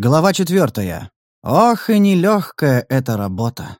Глава четвертая. Ох и нелегкая эта работа.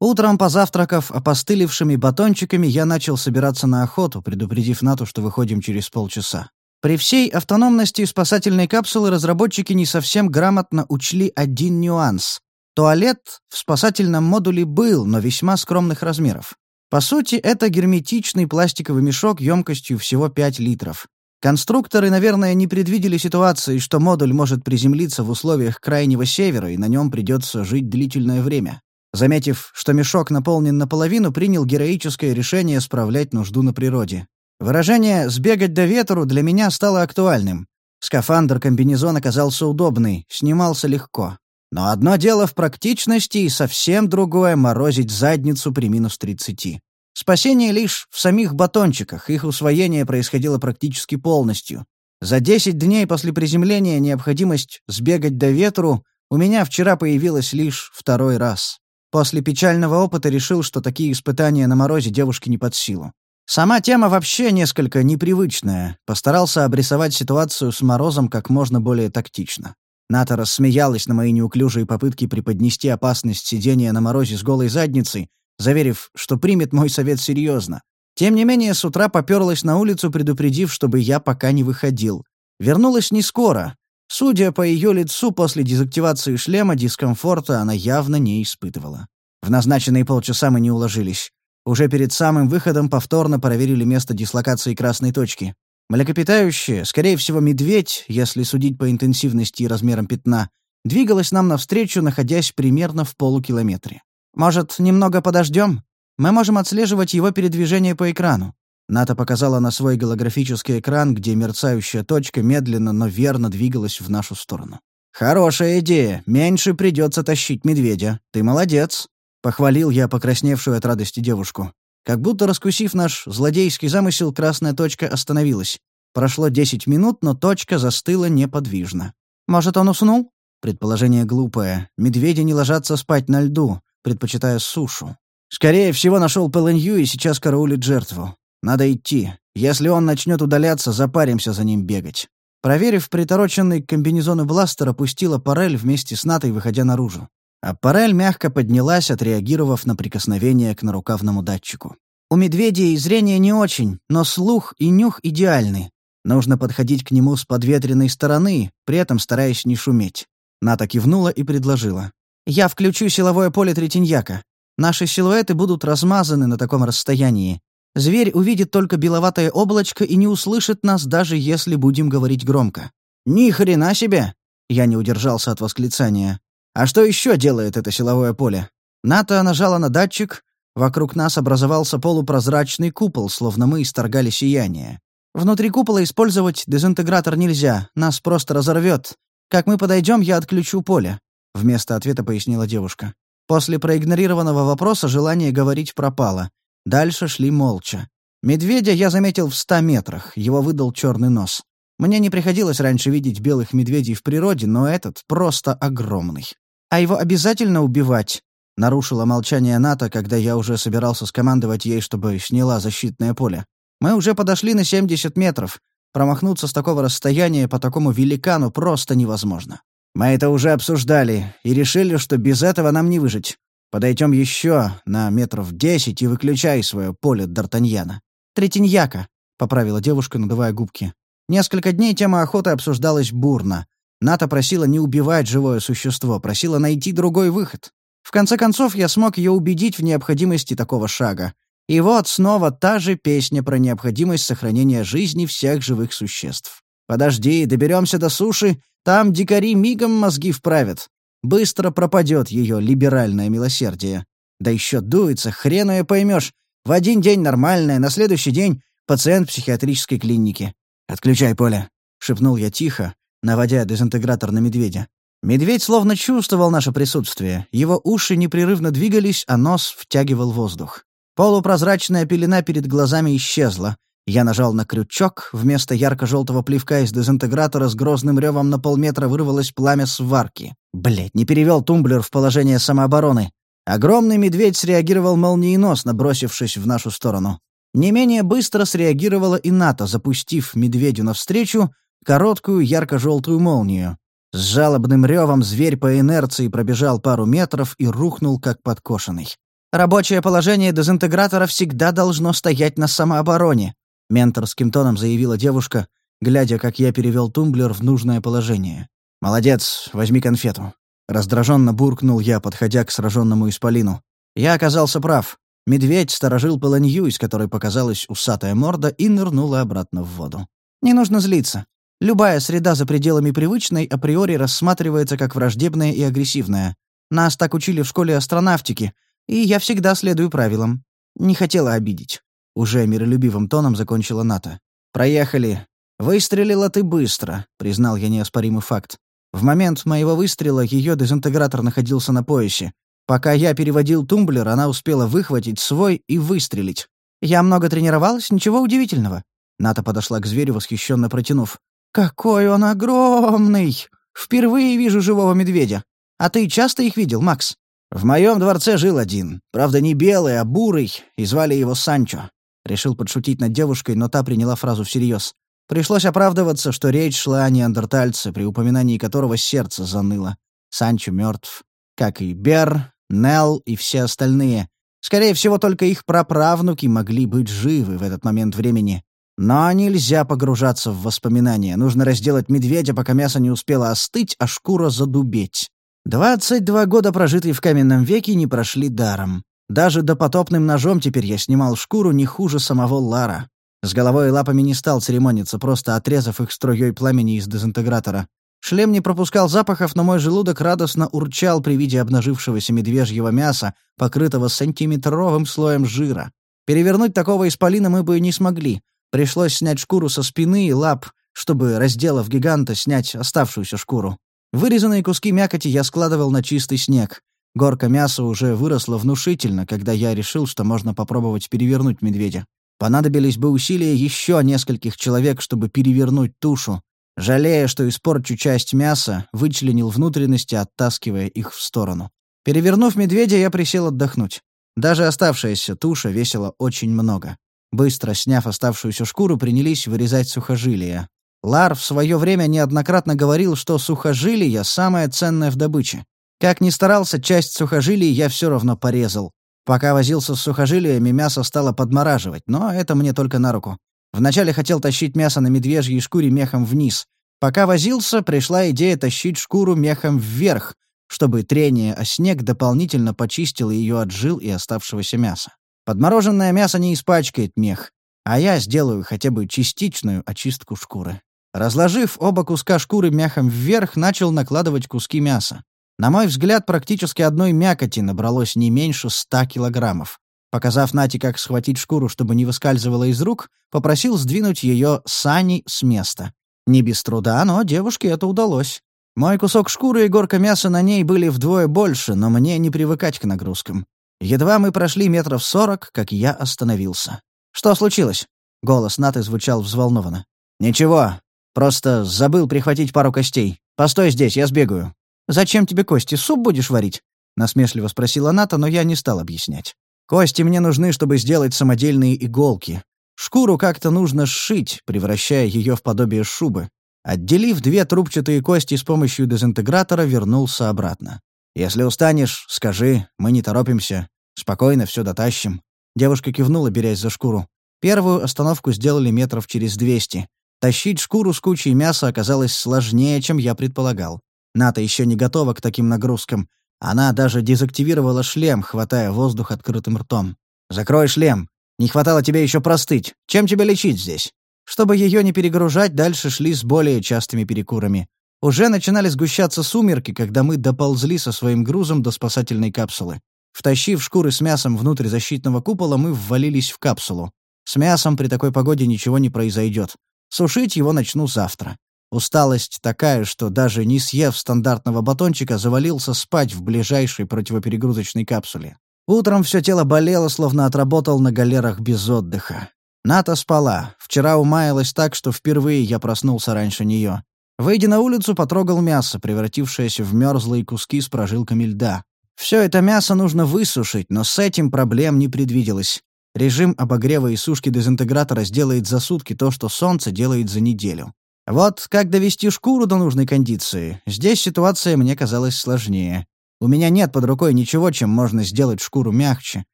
Утром, позавтракав опостылевшими батончиками, я начал собираться на охоту, предупредив Нату, что выходим через полчаса. При всей автономности спасательной капсулы разработчики не совсем грамотно учли один нюанс. Туалет в спасательном модуле был, но весьма скромных размеров. По сути, это герметичный пластиковый мешок емкостью всего 5 литров. Конструкторы, наверное, не предвидели ситуации, что модуль может приземлиться в условиях крайнего севера, и на нем придется жить длительное время. Заметив, что мешок наполнен наполовину, принял героическое решение справлять нужду на природе. Выражение «сбегать до ветру» для меня стало актуальным. Скафандр-комбинезон оказался удобный, снимался легко. Но одно дело в практичности и совсем другое — морозить задницу при минус 30. Спасение лишь в самих батончиках, их усвоение происходило практически полностью. За 10 дней после приземления необходимость сбегать до ветру у меня вчера появилась лишь второй раз. После печального опыта решил, что такие испытания на морозе девушке не под силу. Сама тема вообще несколько непривычная. Постарался обрисовать ситуацию с морозом как можно более тактично. Ната рассмеялась на мои неуклюжие попытки преподнести опасность сидения на морозе с голой задницей, заверив, что примет мой совет серьезно. Тем не менее, с утра поперлась на улицу, предупредив, чтобы я пока не выходил. Вернулась не скоро. Судя по ее лицу, после дезактивации шлема дискомфорта она явно не испытывала. В назначенные полчаса мы не уложились. Уже перед самым выходом повторно проверили место дислокации красной точки. Млекопитающее, скорее всего, медведь, если судить по интенсивности и размерам пятна, двигалось нам навстречу, находясь примерно в полукилометре. «Может, немного подождем? Мы можем отслеживать его передвижение по экрану». Ната показала на свой голографический экран, где мерцающая точка медленно, но верно двигалась в нашу сторону. «Хорошая идея. Меньше придется тащить медведя. Ты молодец», — похвалил я покрасневшую от радости девушку. Как будто раскусив наш злодейский замысел, красная точка остановилась. Прошло десять минут, но точка застыла неподвижно. «Может, он уснул?» Предположение глупое. Медведи не ложатся спать на льду предпочитая сушу. Скорее всего, нашел Пэлэнью и сейчас караулит жертву. Надо идти. Если он начнет удаляться, запаримся за ним бегать. Проверив притороченный к комбинезону бластер, опустила парель вместе с Натой, выходя наружу. А парель мягко поднялась, отреагировав на прикосновение к нарукавному датчику. У медведей зрение не очень, но слух и нюх идеальны. Нужно подходить к нему с подветренной стороны, при этом стараясь не шуметь. Ната кивнула и предложила. Я включу силовое поле Третиньяка. Наши силуэты будут размазаны на таком расстоянии. Зверь увидит только беловатое облачко и не услышит нас, даже если будем говорить громко. Ни хрена себе! Я не удержался от восклицания. А что еще делает это силовое поле? Ната нажала на датчик. Вокруг нас образовался полупрозрачный купол, словно мы исторгали сияние. Внутри купола использовать дезинтегратор нельзя, нас просто разорвет. Как мы подойдем, я отключу поле. — вместо ответа пояснила девушка. После проигнорированного вопроса желание говорить пропало. Дальше шли молча. Медведя я заметил в ста метрах, его выдал черный нос. Мне не приходилось раньше видеть белых медведей в природе, но этот просто огромный. А его обязательно убивать? Нарушила молчание НАТО, когда я уже собирался скомандовать ей, чтобы сняла защитное поле. Мы уже подошли на 70 метров. Промахнуться с такого расстояния по такому великану просто невозможно. Мы это уже обсуждали и решили, что без этого нам не выжить. Подойдем еще на метров десять и выключай свое поле Д'Артаньяна. Третиньяка, — поправила девушка, надувая губки. Несколько дней тема охоты обсуждалась бурно. Ната просила не убивать живое существо, просила найти другой выход. В конце концов, я смог ее убедить в необходимости такого шага. И вот снова та же песня про необходимость сохранения жизни всех живых существ. Подожди, доберемся до суши, там дикари мигом мозги вправят. Быстро пропадет ее либеральное милосердие. Да еще дуется, хрен ее поймешь. В один день нормальное, на следующий день пациент психиатрической клиники. «Отключай поле», — шепнул я тихо, наводя дезинтегратор на медведя. Медведь словно чувствовал наше присутствие. Его уши непрерывно двигались, а нос втягивал воздух. Полупрозрачная пелена перед глазами исчезла. Я нажал на крючок, вместо ярко-желтого плевка из дезинтегратора с грозным ревом на полметра вырвалось пламя сварки. Блять, не перевел тумблер в положение самообороны. Огромный медведь среагировал молниеносно, бросившись в нашу сторону. Не менее быстро среагировала и НАТО, запустив медведю навстречу короткую ярко-желтую молнию. С жалобным ревом зверь по инерции пробежал пару метров и рухнул, как подкошенный. «Рабочее положение дезинтегратора всегда должно стоять на самообороне», менторским тоном заявила девушка, глядя, как я перевел тумблер в нужное положение. «Молодец, возьми конфету». Раздраженно буркнул я, подходя к сраженному исполину. Я оказался прав. Медведь сторожил полынью, из которой показалась усатая морда, и нырнула обратно в воду. «Не нужно злиться. Любая среда за пределами привычной априори рассматривается как враждебная и агрессивная. Нас так учили в школе астронавтики, и я всегда следую правилам. Не хотела обидеть. Уже миролюбивым тоном закончила Ната. «Проехали. Выстрелила ты быстро», — признал я неоспоримый факт. В момент моего выстрела ее дезинтегратор находился на поясе. Пока я переводил тумблер, она успела выхватить свой и выстрелить. «Я много тренировалась, ничего удивительного». Ната подошла к зверю, восхищенно протянув. «Какой он огромный! Впервые вижу живого медведя. А ты часто их видел, Макс?» «В моем дворце жил один. Правда, не белый, а бурый, и звали его Санчо». Решил подшутить над девушкой, но та приняла фразу всерьез. Пришлось оправдываться, что речь шла о неандертальце, при упоминании которого сердце заныло. Санчо мертв. Как и Бер, Нелл и все остальные. Скорее всего, только их праправнуки могли быть живы в этот момент времени. Но нельзя погружаться в воспоминания. Нужно разделать медведя, пока мясо не успело остыть, а шкура задубеть. Двадцать два года, прожитые в каменном веке, не прошли даром. Даже допотопным ножом теперь я снимал шкуру не хуже самого Лара. С головой и лапами не стал церемониться, просто отрезав их струей пламени из дезинтегратора. Шлем не пропускал запахов, но мой желудок радостно урчал при виде обнажившегося медвежьего мяса, покрытого сантиметровым слоем жира. Перевернуть такого исполина мы бы не смогли, Пришлось снять шкуру со спины и лап, чтобы, разделав гиганта, снять оставшуюся шкуру. Вырезанные куски мякоти я складывал на чистый снег. Горка мяса уже выросла внушительно, когда я решил, что можно попробовать перевернуть медведя. Понадобились бы усилия еще нескольких человек, чтобы перевернуть тушу. Жалея, что испорчу часть мяса, вычленил внутренности, оттаскивая их в сторону. Перевернув медведя, я присел отдохнуть. Даже оставшаяся туша весила очень много. Быстро сняв оставшуюся шкуру, принялись вырезать сухожилия. Лар в свое время неоднократно говорил, что сухожилия — самое ценное в добыче. Как ни старался, часть сухожилий я все равно порезал. Пока возился с сухожилиями, мясо стало подмораживать, но это мне только на руку. Вначале хотел тащить мясо на медвежьей шкуре мехом вниз. Пока возился, пришла идея тащить шкуру мехом вверх, чтобы трение о снег дополнительно почистило ее от жил и оставшегося мяса. Подмороженное мясо не испачкает мех, а я сделаю хотя бы частичную очистку шкуры. Разложив оба куска шкуры мяхом вверх, начал накладывать куски мяса. На мой взгляд, практически одной мякоти набралось не меньше ста килограммов. Показав Нате, как схватить шкуру, чтобы не выскальзывала из рук, попросил сдвинуть ее сани с места. Не без труда, но девушке это удалось. Мой кусок шкуры и горка мяса на ней были вдвое больше, но мне не привыкать к нагрузкам. Едва мы прошли метров сорок, как я остановился. «Что случилось?» — голос Наты звучал взволнованно. «Ничего. Просто забыл прихватить пару костей. Постой здесь, я сбегаю». «Зачем тебе кости? Суп будешь варить?» — насмешливо спросила Ната, но я не стал объяснять. «Кости мне нужны, чтобы сделать самодельные иголки. Шкуру как-то нужно сшить, превращая ее в подобие шубы. Отделив две трубчатые кости с помощью дезинтегратора, вернулся обратно. «Если устанешь, скажи, мы не торопимся. Спокойно все дотащим». Девушка кивнула, берясь за шкуру. Первую остановку сделали метров через двести. Тащить шкуру с кучей мяса оказалось сложнее, чем я предполагал. Ната еще не готова к таким нагрузкам. Она даже дезактивировала шлем, хватая воздух открытым ртом. «Закрой шлем. Не хватало тебе еще простыть. Чем тебя лечить здесь?» Чтобы ее не перегружать, дальше шли с более частыми перекурами. Уже начинали сгущаться сумерки, когда мы доползли со своим грузом до спасательной капсулы. Втащив шкуры с мясом внутрь защитного купола, мы ввалились в капсулу. С мясом при такой погоде ничего не произойдет. Сушить его начну завтра. Усталость такая, что даже не съев стандартного батончика, завалился спать в ближайшей противоперегрузочной капсуле. Утром все тело болело, словно отработал на галерах без отдыха. Ната спала. Вчера умаялась так, что впервые я проснулся раньше нее. Выйдя на улицу, потрогал мясо, превратившееся в мерзлые куски с прожилками льда. Все это мясо нужно высушить, но с этим проблем не предвиделось. Режим обогрева и сушки дезинтегратора сделает за сутки то, что солнце делает за неделю. Вот как довести шкуру до нужной кондиции, здесь ситуация мне казалась сложнее. У меня нет под рукой ничего, чем можно сделать шкуру мягче.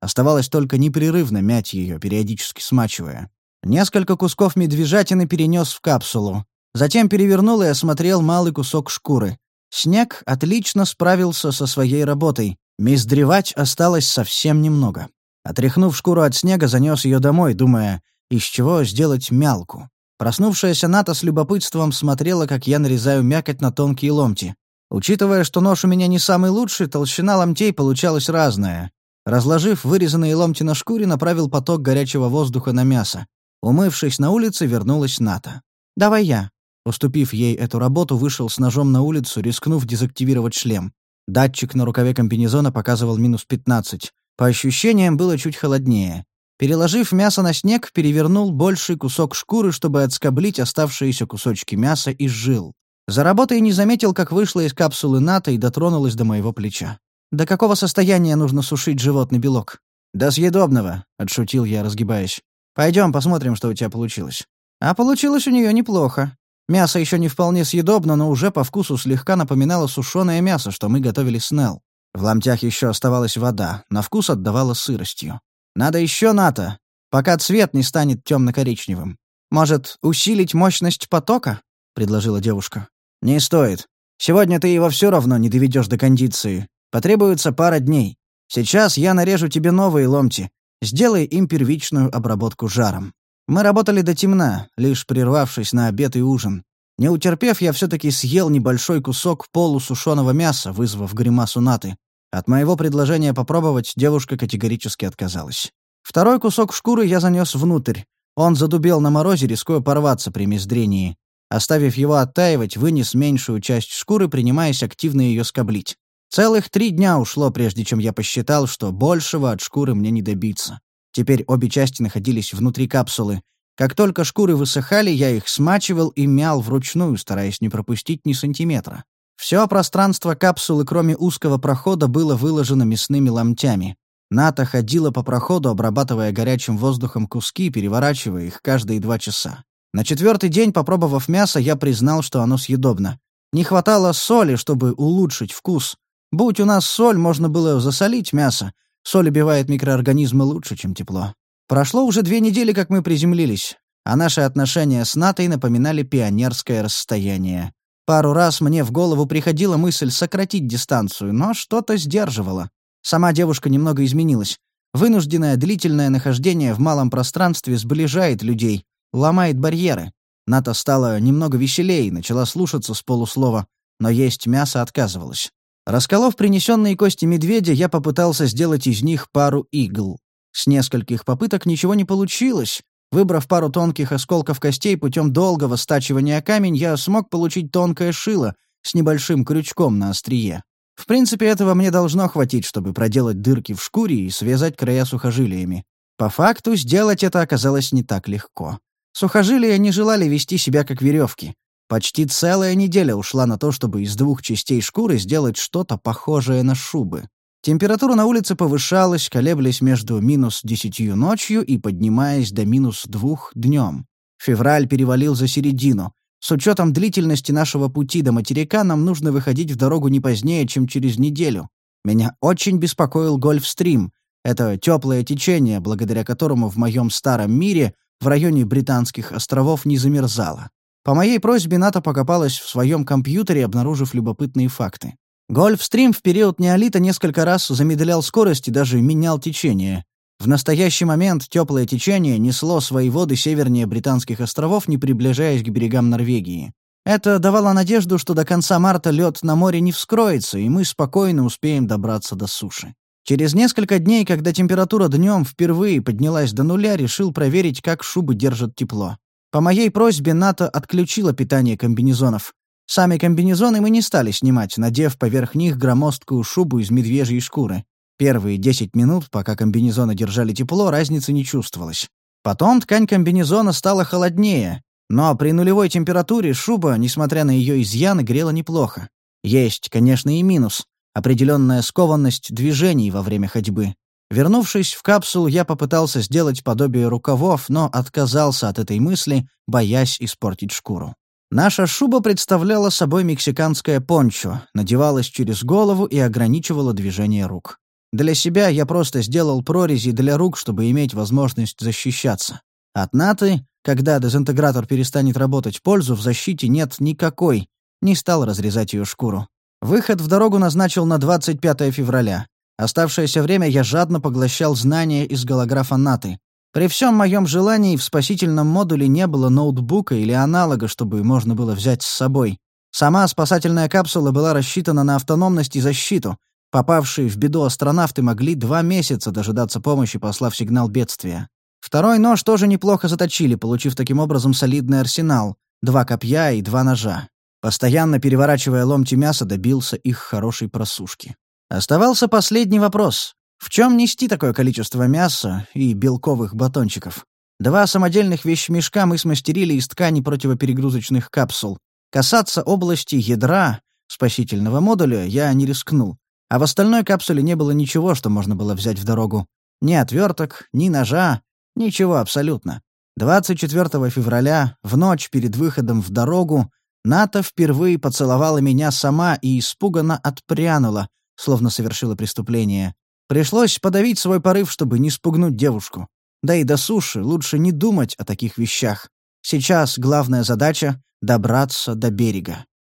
Оставалось только непрерывно мять ее, периодически смачивая. Несколько кусков медвежатины перенес в капсулу. Затем перевернул и осмотрел малый кусок шкуры. Снег отлично справился со своей работой. Миздревать осталось совсем немного. Отряхнув шкуру от снега, занес ее домой, думая, из чего сделать мялку. Проснувшаяся Ната с любопытством смотрела, как я нарезаю мякоть на тонкие ломти. Учитывая, что нож у меня не самый лучший, толщина ломтей получалась разная. Разложив вырезанные ломти на шкуре, направил поток горячего воздуха на мясо. Умывшись на улице, вернулась Ната. «Давай я». Уступив ей эту работу, вышел с ножом на улицу, рискнув дезактивировать шлем. Датчик на рукаве комбинезона показывал минус 15. По ощущениям, было чуть холоднее. Переложив мясо на снег, перевернул больший кусок шкуры, чтобы отскоблить оставшиеся кусочки мяса из жил. За работой не заметил, как вышла из капсулы НАТО и дотронулась до моего плеча. «До какого состояния нужно сушить животный белок?» «До съедобного», — отшутил я, разгибаясь. «Пойдем посмотрим, что у тебя получилось». А получилось у нее неплохо. Мясо еще не вполне съедобно, но уже по вкусу слегка напоминало сушеное мясо, что мы готовили с Нелл. В ломтях еще оставалась вода, на вкус отдавала сыростью. «Надо еще НАТО, пока цвет не станет темно-коричневым. Может, усилить мощность потока?» — предложила девушка. «Не стоит. Сегодня ты его все равно не доведешь до кондиции. Потребуется пара дней. Сейчас я нарежу тебе новые ломти. Сделай им первичную обработку жаром. Мы работали до темна, лишь прервавшись на обед и ужин. Не утерпев, я все-таки съел небольшой кусок полусушеного мяса, вызвав гримасу Наты. От моего предложения попробовать девушка категорически отказалась. Второй кусок шкуры я занес внутрь. Он задубел на морозе, рискуя порваться при мездрении. Оставив его оттаивать, вынес меньшую часть шкуры, принимаясь активно ее скоблить. Целых три дня ушло, прежде чем я посчитал, что большего от шкуры мне не добиться. Теперь обе части находились внутри капсулы. Как только шкуры высыхали, я их смачивал и мял вручную, стараясь не пропустить ни сантиметра. Все пространство капсулы, кроме узкого прохода, было выложено мясными ломтями. Ната ходила по проходу, обрабатывая горячим воздухом куски, переворачивая их каждые два часа. На четвертый день, попробовав мясо, я признал, что оно съедобно. Не хватало соли, чтобы улучшить вкус. Будь у нас соль, можно было засолить мясо. Соль убивает микроорганизмы лучше, чем тепло. Прошло уже две недели, как мы приземлились, а наши отношения с Натой напоминали пионерское расстояние. Пару раз мне в голову приходила мысль сократить дистанцию, но что-то сдерживало. Сама девушка немного изменилась. Вынужденное длительное нахождение в малом пространстве сближает людей, ломает барьеры. Ната стала немного веселее, начала слушаться с полуслова, но есть мясо отказывалась. Расколов принесенные кости медведя, я попытался сделать из них пару игл. С нескольких попыток ничего не получилось. Выбрав пару тонких осколков костей путем долгого стачивания камень, я смог получить тонкое шило с небольшим крючком на острие. В принципе, этого мне должно хватить, чтобы проделать дырки в шкуре и связать края сухожилиями. По факту, сделать это оказалось не так легко. Сухожилия не желали вести себя как веревки. Почти целая неделя ушла на то, чтобы из двух частей шкуры сделать что-то похожее на шубы. Температура на улице повышалась, колеблясь между минус десятью ночью и поднимаясь до минус двух днем. Февраль перевалил за середину. С учетом длительности нашего пути до материка нам нужно выходить в дорогу не позднее, чем через неделю. Меня очень беспокоил Гольфстрим. Это теплое течение, благодаря которому в моем старом мире в районе Британских островов не замерзало. По моей просьбе НАТО покопалась в своем компьютере, обнаружив любопытные факты. Гольфстрим в период неолита несколько раз замедлял скорость и даже менял течение. В настоящий момент теплое течение несло свои воды севернее Британских островов, не приближаясь к берегам Норвегии. Это давало надежду, что до конца марта лед на море не вскроется, и мы спокойно успеем добраться до суши. Через несколько дней, когда температура днем впервые поднялась до нуля, решил проверить, как шубы держат тепло. По моей просьбе НАТО отключила питание комбинезонов. Сами комбинезоны мы не стали снимать, надев поверх них громоздкую шубу из медвежьей шкуры. Первые 10 минут, пока комбинезоны держали тепло, разницы не чувствовалось. Потом ткань комбинезона стала холоднее, но при нулевой температуре шуба, несмотря на ее изъяны, грела неплохо. Есть, конечно, и минус — определенная скованность движений во время ходьбы. Вернувшись в капсулу, я попытался сделать подобие рукавов, но отказался от этой мысли, боясь испортить шкуру. Наша шуба представляла собой мексиканское пончо, надевалась через голову и ограничивала движение рук. Для себя я просто сделал прорези для рук, чтобы иметь возможность защищаться. От НАТО, когда дезинтегратор перестанет работать, пользу в защите нет никакой, не стал разрезать ее шкуру. Выход в дорогу назначил на 25 февраля. Оставшееся время я жадно поглощал знания из голографа НАТО. При всем моем желании в спасительном модуле не было ноутбука или аналога, чтобы можно было взять с собой. Сама спасательная капсула была рассчитана на автономность и защиту. Попавшие в беду астронавты могли два месяца дожидаться помощи, послав сигнал бедствия. Второй нож тоже неплохо заточили, получив таким образом солидный арсенал. Два копья и два ножа. Постоянно переворачивая ломти мяса, добился их хорошей просушки. Оставался последний вопрос. В чем нести такое количество мяса и белковых батончиков? Два самодельных вещмешка мы смастерили из ткани противоперегрузочных капсул. Касаться области ядра спасительного модуля я не рискнул. А в остальной капсуле не было ничего, что можно было взять в дорогу. Ни отверток, ни ножа, ничего абсолютно. 24 февраля, в ночь перед выходом в дорогу, Ната впервые поцеловала меня сама и испуганно отпрянула, словно совершила преступление. Пришлось подавить свой порыв, чтобы не спугнуть девушку. Да и до суши лучше не думать о таких вещах. Сейчас главная задача — добраться до берега.